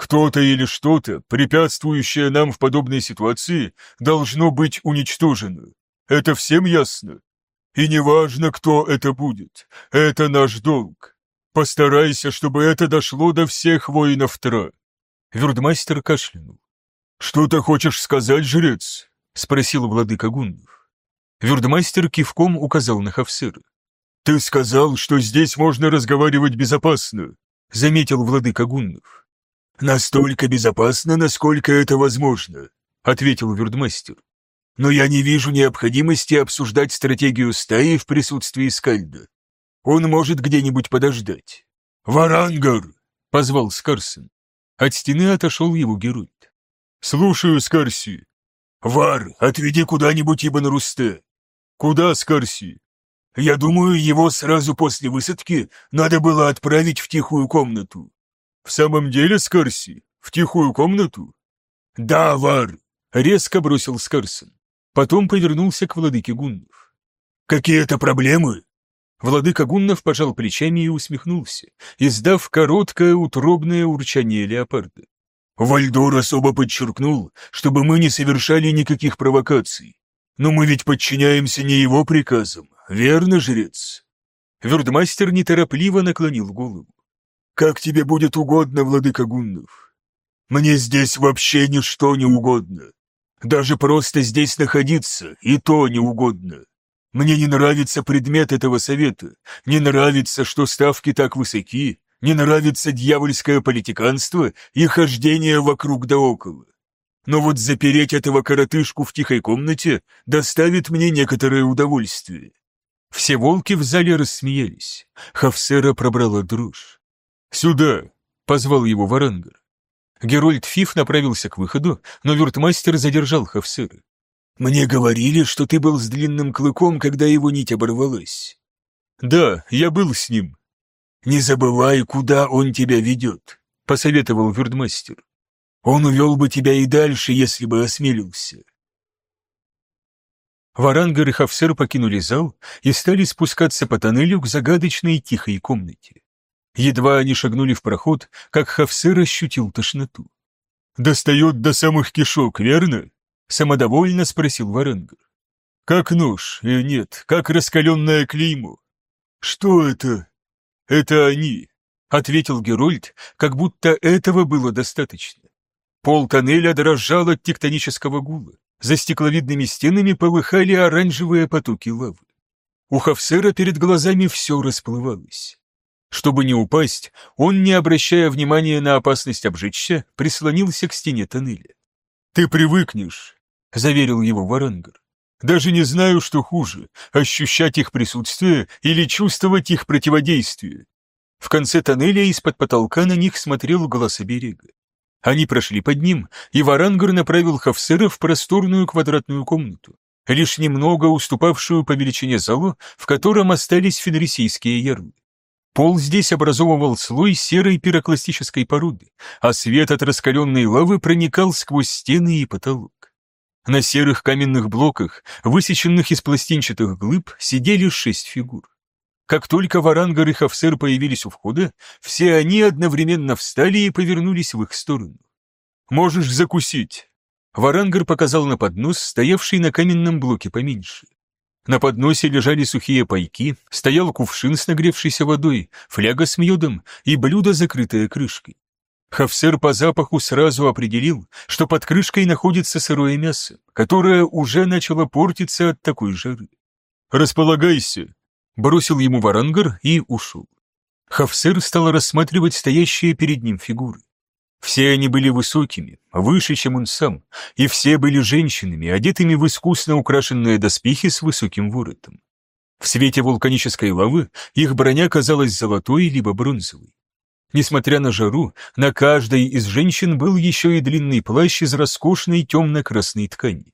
Кто-то или что-то, препятствующее нам в подобной ситуации, должно быть уничтожено. Это всем ясно? И неважно, кто это будет, это наш долг. Постарайся, чтобы это дошло до всех воинов Тра. Вюрдмастер кашлянул. «Что ты хочешь сказать, жрец?» — спросил владыка Гундов. Вюрдмастер кивком указал на Хавсыра. «Ты сказал, что здесь можно разговаривать безопасно», — заметил владыка Гундов. «Настолько безопасно, насколько это возможно», — ответил Вюрдмастер. «Но я не вижу необходимости обсуждать стратегию стаи в присутствии Скальда. Он может где-нибудь подождать». «Варангар!» — позвал Скарсен. От стены отошел его Герульт. «Слушаю, Скарси». «Вар, отведи куда-нибудь Ибн Русте». «Куда, Скарси?» «Я думаю, его сразу после высадки надо было отправить в тихую комнату. «В самом деле, Скарси? В тихую комнату?» «Да, Вар!» — резко бросил Скарсон. Потом повернулся к владыке Гуннов. «Какие-то проблемы?» Владыка Гуннов пожал плечами и усмехнулся, издав короткое утробное урчание леопарда. Вальдор особо подчеркнул, чтобы мы не совершали никаких провокаций. Но мы ведь подчиняемся не его приказам, верно, жрец?» Вюрдмастер неторопливо наклонил голову. «Как тебе будет угодно, владыка Гуннов. Мне здесь вообще ничто не угодно. Даже просто здесь находиться, и то не угодно. Мне не нравится предмет этого совета, не нравится, что ставки так высоки, не нравится дьявольское политиканство и хождение вокруг да около. Но вот запереть этого коротышку в тихой комнате доставит мне некоторое удовольствие. Все волки в зале рассмеялись. Хавсера пробрала дрожь. «Сюда!» — позвал его Варангар. Герольд Фиф направился к выходу, но вюртмастер задержал Хавсера. «Мне говорили, что ты был с длинным клыком, когда его нить оборвалась». «Да, я был с ним». «Не забывай, куда он тебя ведет», — посоветовал вюртмастер. «Он увел бы тебя и дальше, если бы осмелился». Варангар и Хавсер покинули зал и стали спускаться по тоннелю к загадочной тихой комнате. Едва они шагнули в проход, как Хавсер ощутил тошноту. «Достает до самых кишок, верно?» — самодовольно спросил Варенгер. «Как нож, э, нет, как раскаленное клеймо». «Что это?» «Это они», — ответил Герольд, как будто этого было достаточно. Пол тоннеля дрожал от тектонического гула. За стекловидными стенами полыхали оранжевые потоки лавы. У Хавсера перед глазами все расплывалось. Чтобы не упасть, он, не обращая внимания на опасность обжечься, прислонился к стене тоннеля. «Ты привыкнешь», — заверил его Варангар. «Даже не знаю, что хуже — ощущать их присутствие или чувствовать их противодействие». В конце тоннеля из-под потолка на них смотрел глаз оберега. Они прошли под ним, и Варангар направил Хавсера в просторную квадратную комнату, лишь немного уступавшую по величине залу, в котором остались фенрисийские ярлы. Пол здесь образовывал слой серой пирокластической породы, а свет от раскаленной лавы проникал сквозь стены и потолок. На серых каменных блоках, высеченных из пластинчатых глыб, сидели шесть фигур. Как только Варангар и Хавсер появились у входа, все они одновременно встали и повернулись в их сторону. «Можешь закусить!» Варангар показал на поднос, стоявший на каменном блоке поменьше. На подносе лежали сухие пайки, стоял кувшин с нагревшейся водой, фляга с медом и блюдо, закрытое крышкой. Хавсер по запаху сразу определил, что под крышкой находится сырое мясо, которое уже начало портиться от такой жары. «Располагайся», бросил ему варангар и ушел. Хавсер стал рассматривать стоящие перед ним фигуры. Все они были высокими, выше, чем он сам, и все были женщинами, одетыми в искусно украшенные доспехи с высоким воротом. В свете вулканической лавы их броня казалась золотой либо бронзовой. Несмотря на жару, на каждой из женщин был еще и длинный плащ из роскошной темно-красной ткани.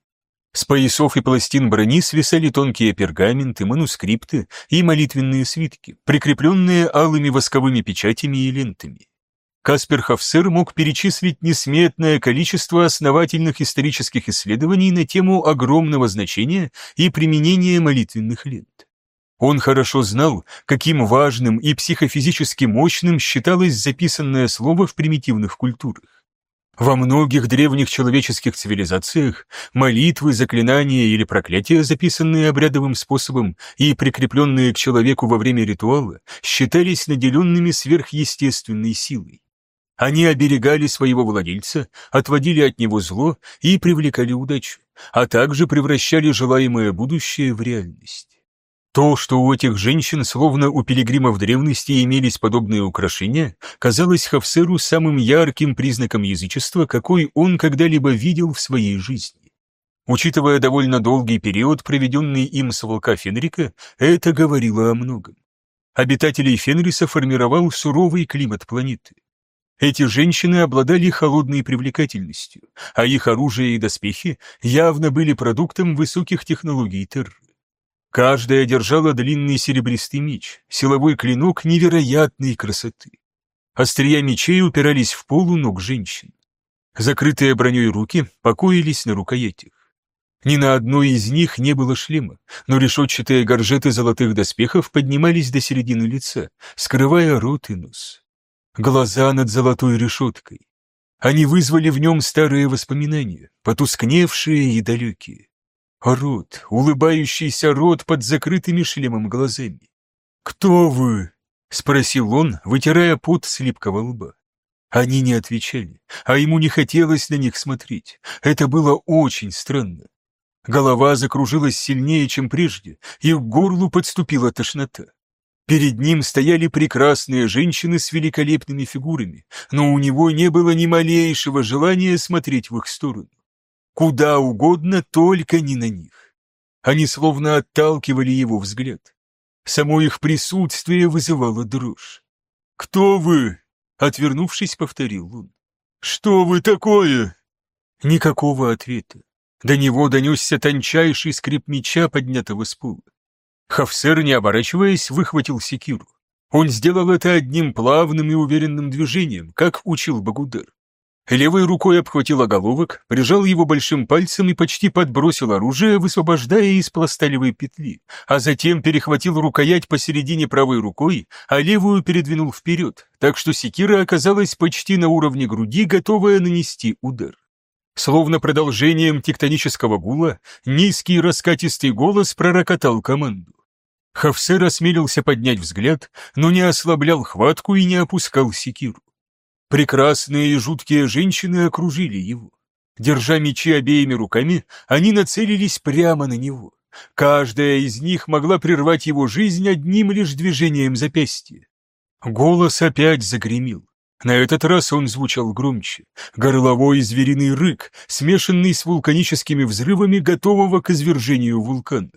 С поясов и пластин брони свисали тонкие пергаменты, манускрипты и молитвенные свитки, прикрепленные алыми восковыми печатями и лентами. Каспер Хафсер мог перечислить несметное количество основательных исторических исследований на тему огромного значения и применения молитвенных лент. Он хорошо знал, каким важным и психофизически мощным считалось записанное слово в примитивных культурах. Во многих древних человеческих цивилизациях молитвы, заклинания или проклятия, записанные обрядовым способом и прикрепленные к человеку во время ритуала, считались наделенными сверхъестественной силой. Они оберегали своего владельца, отводили от него зло и привлекали удачу, а также превращали желаемое будущее в реальность. То, что у этих женщин, словно у пилигримов древности, имелись подобные украшения, казалось Хавсеру самым ярким признаком язычества, какой он когда-либо видел в своей жизни. Учитывая довольно долгий период, проведенный им с волка Фенрика, это говорило о многом. Обитателей Фенриса формировал суровый климат планеты. Эти женщины обладали холодной привлекательностью, а их оружие и доспехи явно были продуктом высоких технологий Терры. Каждая держала длинный серебристый меч, силовой клинок невероятной красоты. Острия мечей упирались в пол у ног женщин. Закрытые броней руки покоились на рукоятях. Ни на одной из них не было шлема, но решетчатые горжеты золотых доспехов поднимались до середины лица, скрывая рот и нос. Глаза над золотой решеткой. Они вызвали в нем старые воспоминания, потускневшие и далекие. Рот, улыбающийся рот под закрытыми шлемом глазами. «Кто вы?» — спросил он, вытирая пот с липкого лба. Они не отвечали, а ему не хотелось на них смотреть. Это было очень странно. Голова закружилась сильнее, чем прежде, и к горлу подступила тошнота. Перед ним стояли прекрасные женщины с великолепными фигурами, но у него не было ни малейшего желания смотреть в их сторону. Куда угодно, только не на них. Они словно отталкивали его взгляд. Само их присутствие вызывало дрожь. «Кто вы?» — отвернувшись, повторил он. «Что вы такое?» Никакого ответа. До него донесся тончайший скрип меча, поднятого с пола. Хафсер, не оборачиваясь, выхватил секиру. Он сделал это одним плавным и уверенным движением, как учил Багудар. Левой рукой обхватил оголовок, прижал его большим пальцем и почти подбросил оружие, высвобождая из пласталевой петли, а затем перехватил рукоять посередине правой рукой, а левую передвинул вперед, так что секира оказалась почти на уровне груди, готовая нанести удар. Словно продолжением тектонического гула, низкий раскатистый голос пророкотал команду. Хавсер осмелился поднять взгляд, но не ослаблял хватку и не опускал секиру. Прекрасные и жуткие женщины окружили его. Держа мечи обеими руками, они нацелились прямо на него. Каждая из них могла прервать его жизнь одним лишь движением запястья. Голос опять загремел. На этот раз он звучал громче. Горловой звериный рык, смешанный с вулканическими взрывами, готового к извержению вулкана.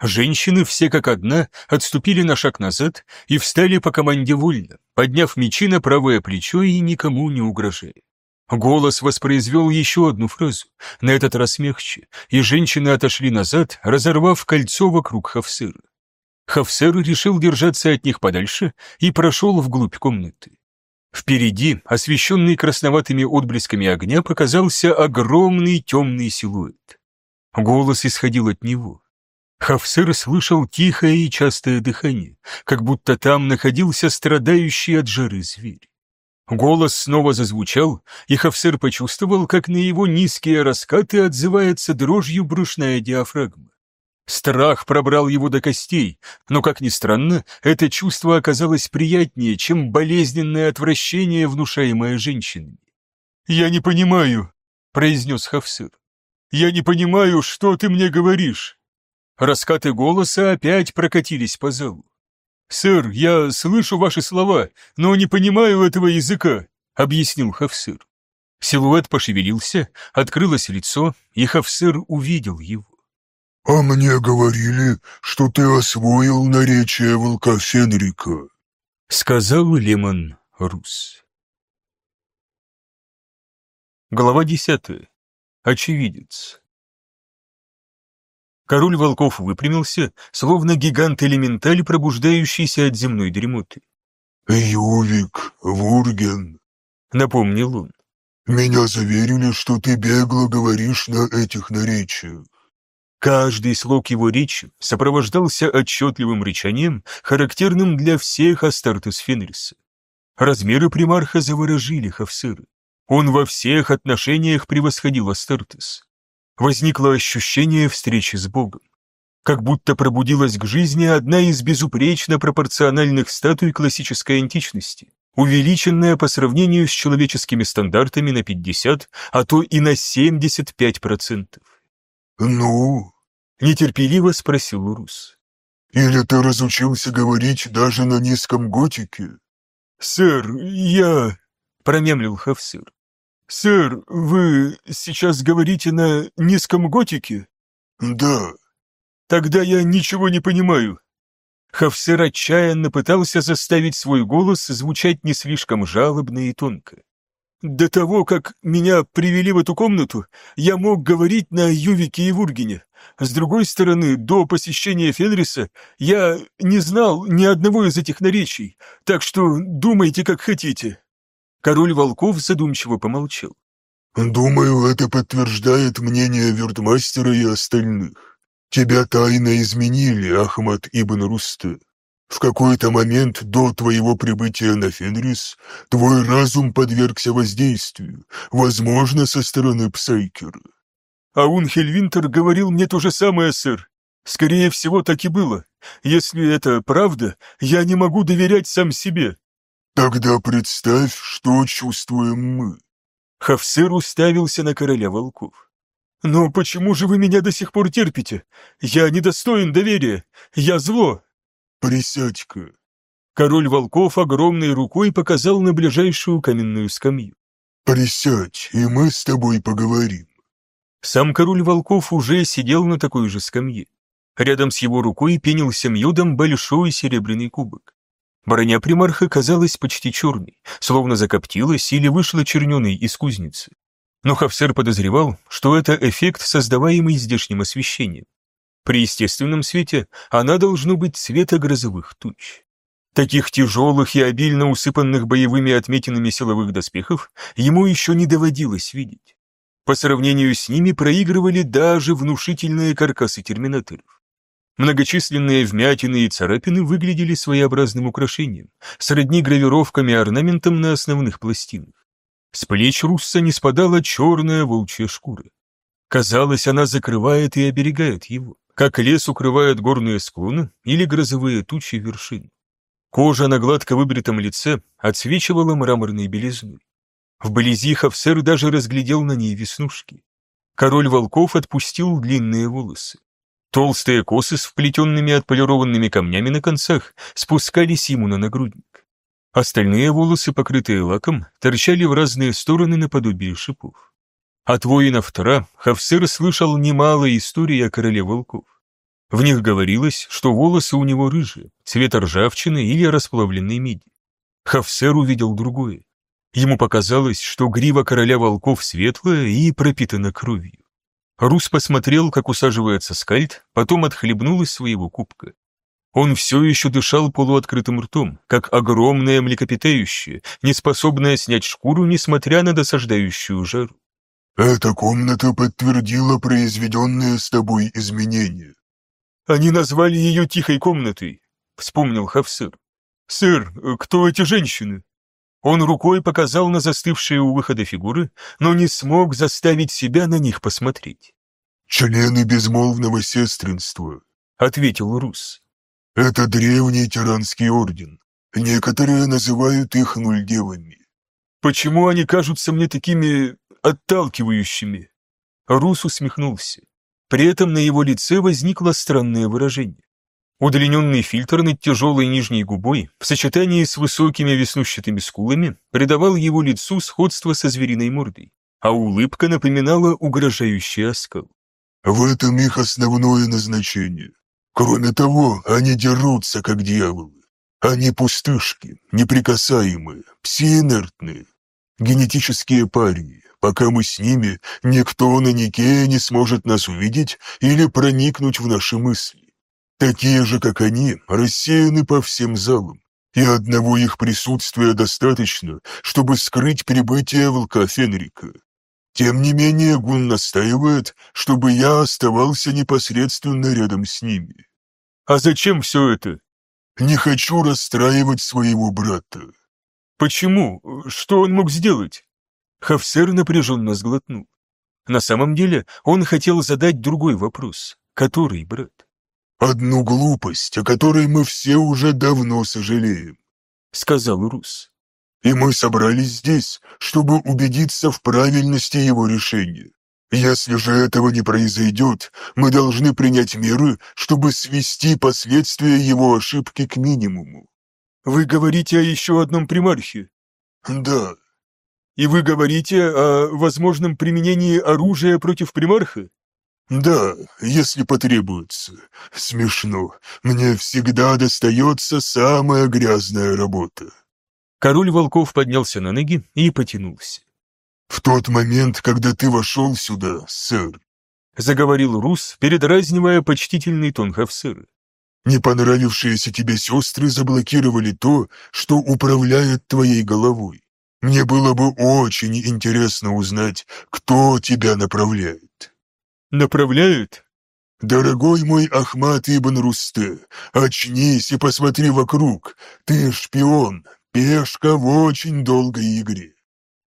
Женщины, все как одна, отступили на шаг назад и встали по команде вольно, подняв мечи на правое плечо и никому не угрожая. Голос воспроизвел еще одну фразу, на этот раз мягче, и женщины отошли назад, разорвав кольцо вокруг Хавсера. Хавсер решил держаться от них подальше и прошел вглубь комнаты. Впереди, освещенный красноватыми отблесками огня, показался огромный темный силуэт. Голос исходил от него. Хавсер слышал тихое и частое дыхание, как будто там находился страдающий от жары зверь. Голос снова зазвучал, и Хавсер почувствовал, как на его низкие раскаты отзывается дрожью брюшная диафрагма. Страх пробрал его до костей, но, как ни странно, это чувство оказалось приятнее, чем болезненное отвращение, внушаемое женщинами. «Я не понимаю», — произнес Хавсер. «Я не понимаю, что ты мне говоришь». Раскаты голоса опять прокатились по залу. «Сэр, я слышу ваши слова, но не понимаю этого языка», — объяснил Хавсыр. Силуэт пошевелился, открылось лицо, и Хавсыр увидел его. «А мне говорили, что ты освоил наречие волка Фенрика», — сказал Лемон Рус. Глава десятая. Очевидец. Король волков выпрямился, словно гигант-элементаль, пробуждающийся от земной дремоты. «Ювик, Вурген», — напомнил он. «Меня заверили, что ты бегло говоришь на этих наречиях». Каждый слог его речи сопровождался отчетливым речанием, характерным для всех Астартес Фенриса. Размеры примарха заворожили Хавсыры. Он во всех отношениях превосходил Астартес возникло ощущение встречи с Богом. Как будто пробудилась к жизни одна из безупречно пропорциональных статуй классической античности, увеличенная по сравнению с человеческими стандартами на 50, а то и на 75%. «Ну?» — нетерпеливо спросил Урус. «Или ты разучился говорить даже на низком готике?» «Сэр, я...» — промямлил Хавсыр. «Сэр, вы сейчас говорите на низком готике?» «Да». «Тогда я ничего не понимаю». Хавсер отчаянно пытался заставить свой голос звучать не слишком жалобно и тонко. «До того, как меня привели в эту комнату, я мог говорить на Ювике и Вургене. С другой стороны, до посещения Фенриса я не знал ни одного из этих наречий, так что думайте, как хотите». Король волков задумчиво помолчал. «Думаю, это подтверждает мнение Вертмастера и остальных. Тебя тайно изменили, Ахмад Ибн Русте. В какой-то момент до твоего прибытия на Фенрис твой разум подвергся воздействию, возможно, со стороны Псайкера». «Аун Хельвинтер говорил мне то же самое, сэр. Скорее всего, так и было. Если это правда, я не могу доверять сам себе. Тогда представь, что чувствуем мы. Хавсер уставился на короля волков. «Но почему же вы меня до сих пор терпите? Я недостоин доверия. Я зло». «Присядь-ка». Король волков огромной рукой показал на ближайшую каменную скамью. «Присядь, и мы с тобой поговорим». Сам король волков уже сидел на такой же скамье. Рядом с его рукой пенился мьюдом большой серебряный кубок. Броня примарха казалась почти черной, словно закоптилась или вышла черненой из кузницы. Но Хавсер подозревал, что это эффект, создаваемый здешним освещением. При естественном свете она должно быть цвета грозовых туч. Таких тяжелых и обильно усыпанных боевыми отметинами силовых доспехов ему еще не доводилось видеть. По сравнению с ними проигрывали даже внушительные каркасы терминаторов. Многочисленные вмятины и царапины выглядели своеобразным украшением, сродни гравировками и орнаментом на основных пластинах. С плеч Русса не спадала черная волчья шкура. Казалось, она закрывает и оберегает его, как лес укрывает горные склоны или грозовые тучи вершин. Кожа на гладко выбритом лице отсвечивала мраморной белизной. Вблизи Хавсер даже разглядел на ней веснушки. Король волков отпустил длинные волосы. Толстые косы с вплетенными отполированными камнями на концах спускались ему на нагрудник. Остальные волосы, покрытые лаком, торчали в разные стороны наподобие шипов. От воинов Тра Хавсер слышал немало историй о короле волков. В них говорилось, что волосы у него рыжие, цвета ржавчины или расплавленной меди. Хавсер увидел другое. Ему показалось, что грива короля волков светлая и пропитана кровью. Рус посмотрел, как усаживается скальд, потом отхлебнул из своего кубка. Он все еще дышал полуоткрытым ртом, как огромное млекопитающее, не способное снять шкуру, несмотря на досаждающую жару. «Эта комната подтвердила произведенные с тобой изменения». «Они назвали ее тихой комнатой», — вспомнил Хавсыр. «Сэр, кто эти женщины?» Он рукой показал на застывшие у выхода фигуры, но не смог заставить себя на них посмотреть. «Члены безмолвного сестринства», — ответил Рус. «Это древний тиранский орден. Некоторые называют их нульдевами». «Почему они кажутся мне такими отталкивающими?» Рус усмехнулся. При этом на его лице возникло странное выражение. Удлиненный фильтр над тяжелой нижней губой в сочетании с высокими веснущатыми скулами придавал его лицу сходство со звериной мордой, а улыбка напоминала угрожающий оскал. «В этом их основное назначение. Кроме того, они дерутся, как дьяволы. Они пустышки, неприкасаемые, псиинертные, генетические парии. Пока мы с ними, никто на Нике не сможет нас увидеть или проникнуть в наши мысли. Такие же, как они, рассеяны по всем залам, и одного их присутствия достаточно, чтобы скрыть прибытие волка Фенрика. Тем не менее, Гун настаивает, чтобы я оставался непосредственно рядом с ними. А зачем все это? Не хочу расстраивать своего брата. Почему? Что он мог сделать? Хафсер напряженно сглотнул. На самом деле он хотел задать другой вопрос. Который брат? «Одну глупость, о которой мы все уже давно сожалеем», — сказал Рус. «И мы собрались здесь, чтобы убедиться в правильности его решения. Если же этого не произойдет, мы должны принять меры, чтобы свести последствия его ошибки к минимуму». «Вы говорите о еще одном примархе?» «Да». «И вы говорите о возможном применении оружия против примарха?» «Да, если потребуется. Смешно. Мне всегда достается самая грязная работа». Король волков поднялся на ноги и потянулся. «В тот момент, когда ты вошел сюда, сэр», — заговорил Рус, передразнивая почтительный тон Хавсера. «Не понравившиеся тебе сестры заблокировали то, что управляет твоей головой. Мне было бы очень интересно узнать, кто тебя направляет». Направляют? Дорогой мой Ахмат Ибн Русте, очнись и посмотри вокруг. Ты шпион, пешка в очень долгой игре.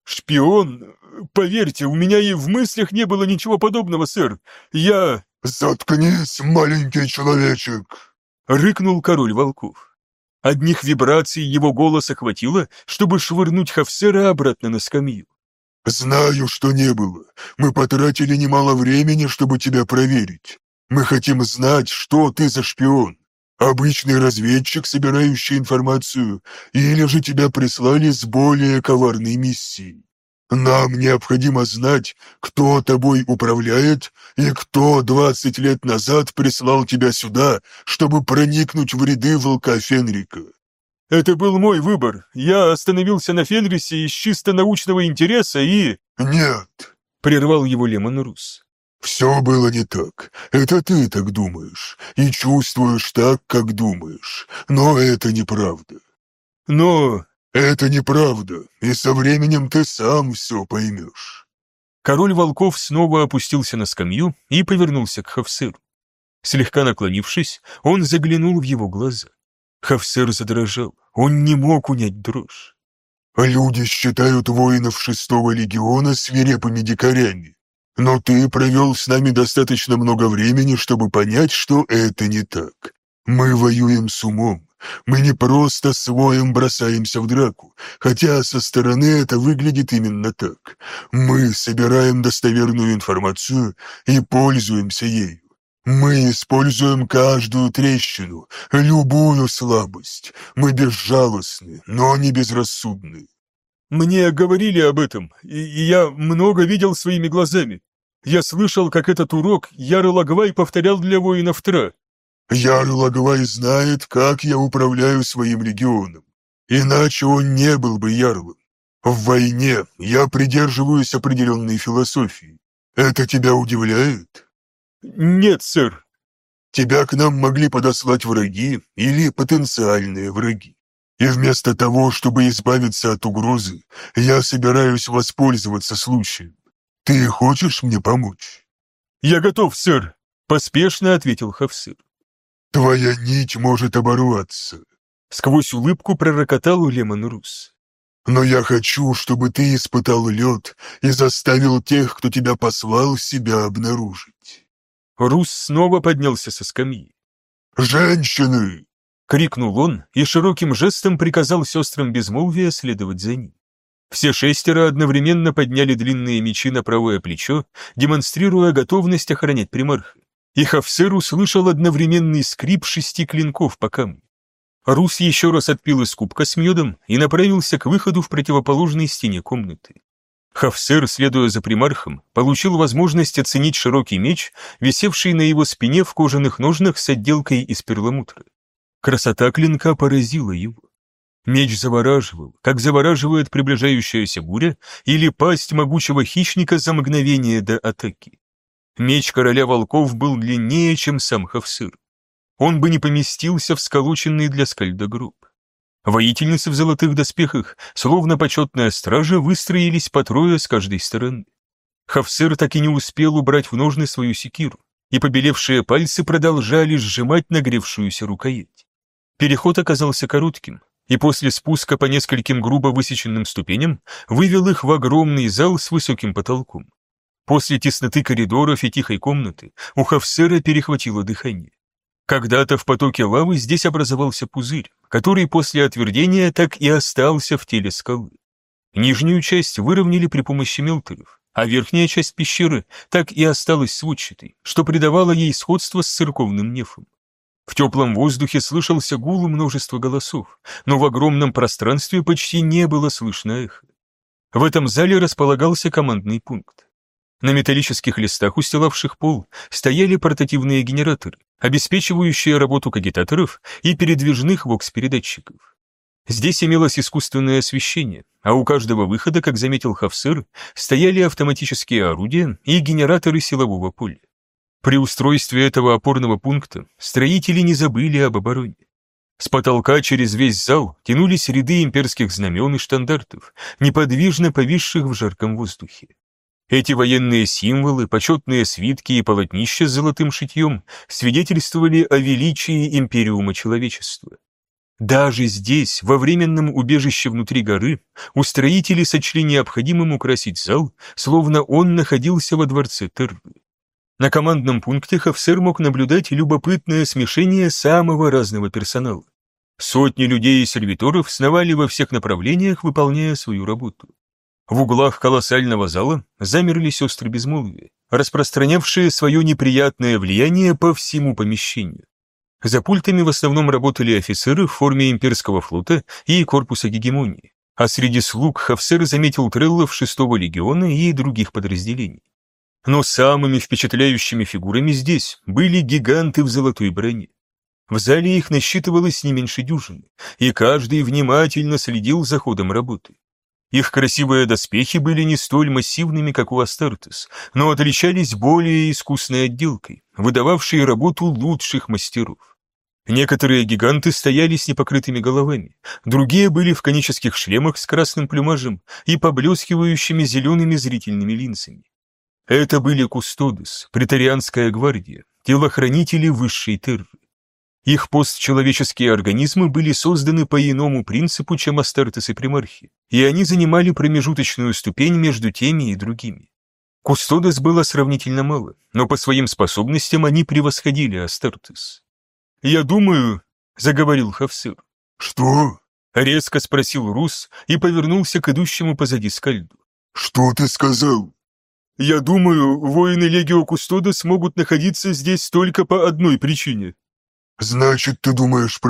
Шпион? Поверьте, у меня и в мыслях не было ничего подобного, сэр. Я... Заткнись, маленький человечек! Рыкнул король волков. Одних вибраций его голоса хватило, чтобы швырнуть Хавсера обратно на скамью. «Знаю, что не было. Мы потратили немало времени, чтобы тебя проверить. Мы хотим знать, что ты за шпион. Обычный разведчик, собирающий информацию, или же тебя прислали с более коварной миссией. Нам необходимо знать, кто тобой управляет и кто двадцать лет назад прислал тебя сюда, чтобы проникнуть в ряды волка Фенрика. Это был мой выбор. Я остановился на Фенрисе из чисто научного интереса и... Нет, прервал его Лемон Рус. «Все было не так. Это ты так думаешь. И чувствуешь так, как думаешь. Но это неправда». «Но...» «Это неправда, и со временем ты сам все поймешь». Король волков снова опустился на скамью и повернулся к Хавсеру. Слегка наклонившись, он заглянул в его глаза. Хавсер задрожал, он не мог унять дрожь. «Люди считают воинов шестого легиона свирепыми дикарями, но ты провел с нами достаточно много времени, чтобы понять, что это не так. Мы воюем с умом. Мы не просто своим бросаемся в драку, хотя со стороны это выглядит именно так. Мы собираем достоверную информацию и пользуемся ею. Мы используем каждую трещину, любую слабость. Мы безжалостны, но не безрассудны. Мне говорили об этом, и я много видел своими глазами. Я слышал, как этот урок Яры Лагвай повторял для воинов Тра. Яры Лагвай знает, как я управляю своим регионом. Иначе он не был бы ярлом. В войне я придерживаюсь определенной философии. Это тебя удивляет? Нет, сэр. Тебя к нам могли подослать враги или потенциальные враги. И вместо того, чтобы избавиться от угрозы, я собираюсь воспользоваться случаем. «Ты хочешь мне помочь?» «Я готов, сэр», — поспешно ответил Хавсыр. «Твоя нить может оборваться», — сквозь улыбку пророкотал Лемон Рус. «Но я хочу, чтобы ты испытал лед и заставил тех, кто тебя послал, себя обнаружить». Рус снова поднялся со скамьи. «Женщины!» — крикнул он и широким жестом приказал сестрам безмолвия следовать за ним. Все шестеро одновременно подняли длинные мечи на правое плечо, демонстрируя готовность охранять примарха. И Хавсер услышал одновременный скрип шести клинков по камню. Рус еще раз отпил из кубка с медом и направился к выходу в противоположной стене комнаты. Хавсер, следуя за примархом, получил возможность оценить широкий меч, висевший на его спине в кожаных ножнах с отделкой из перламутра. Красота клинка поразила его. Меч завораживал, как завораживает приближающаяся буря или пасть могучего хищника за мгновение до атаки. Меч короля волков был длиннее, чем сам Хавсыр. Он бы не поместился в сколоченный для скальда гроб. Воительницы в золотых доспехах, словно почетная стража, выстроились по трое с каждой стороны. Хавсыр так и не успел убрать в ножны свою секиру, и побелевшие пальцы продолжали сжимать нагревшуюся рукоять. Переход оказался коротким, и после спуска по нескольким грубо высеченным ступеням вывел их в огромный зал с высоким потолком. После тесноты коридоров и тихой комнаты у Хавсера перехватило дыхание. Когда-то в потоке лавы здесь образовался пузырь, который после отвердения так и остался в теле скалы. Нижнюю часть выровняли при помощи мелтеров, а верхняя часть пещеры так и осталась сводчатой, что придавало ей сходство с церковным нефом. В теплом воздухе слышался гул множества голосов, но в огромном пространстве почти не было слышно эхо. В этом зале располагался командный пункт. На металлических листах, устилавших пол, стояли портативные генераторы, обеспечивающие работу кагитаторов и передвижных вокс-передатчиков. Здесь имелось искусственное освещение, а у каждого выхода, как заметил Хавсыр, стояли автоматические орудия и генераторы силового поля. При устройстве этого опорного пункта строители не забыли об обороне. С потолка через весь зал тянулись ряды имперских знамен и штандартов, неподвижно повисших в жарком воздухе. Эти военные символы, почетные свитки и полотнища с золотым шитьем свидетельствовали о величии империума человечества. Даже здесь, во временном убежище внутри горы, устроители сочли необходимым украсить зал, словно он находился во дворце Терры. На командном пункте Хавсер мог наблюдать любопытное смешение самого разного персонала. Сотни людей и сервиторов сновали во всех направлениях, выполняя свою работу. В углах колоссального зала замерли сестры безмолвия, распространявшие свое неприятное влияние по всему помещению. За пультами в основном работали офицеры в форме имперского флота и корпуса гегемонии, а среди слуг Хавсер заметил треллов шестого легиона и других подразделений. Но самыми впечатляющими фигурами здесь были гиганты в золотой броне. В зале их насчитывалось не меньше дюжины, и каждый внимательно следил за ходом работы. Их красивые доспехи были не столь массивными, как у Астартес, но отличались более искусной отделкой, выдававшей работу лучших мастеров. Некоторые гиганты стояли с непокрытыми головами, другие были в конических шлемах с красным плюмажем и поблескивающими зелеными зрительными линзами. Это были Кустодес, претарианская гвардия, телохранители высшей терры. Их постчеловеческие организмы были созданы по иному принципу, чем Астартес и Примархи, и они занимали промежуточную ступень между теми и другими. Кустодес было сравнительно мало, но по своим способностям они превосходили Астартес. «Я думаю», — заговорил Хавсыр. «Что?» — резко спросил Рус и повернулся к идущему позади скальду. «Что ты сказал?» «Я думаю, воины Легио Кустодес могут находиться здесь только по одной причине». «Значит, ты думаешь про